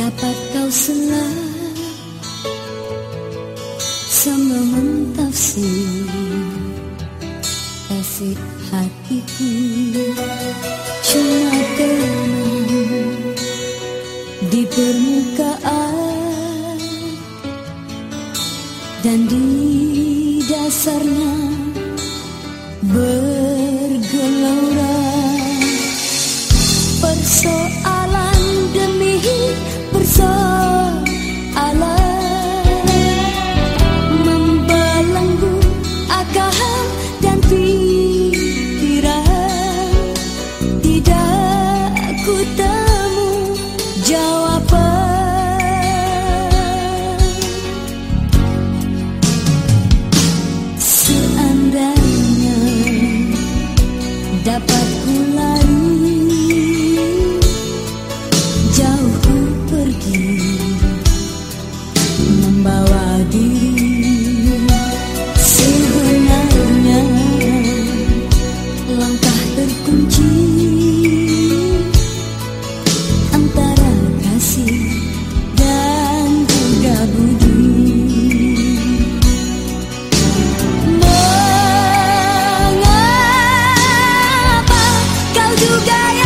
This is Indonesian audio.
dapat kau selah sama mentafsir Kasih hatiku. Cuma kamu Di permukaan Dan di dasarnya Ber you got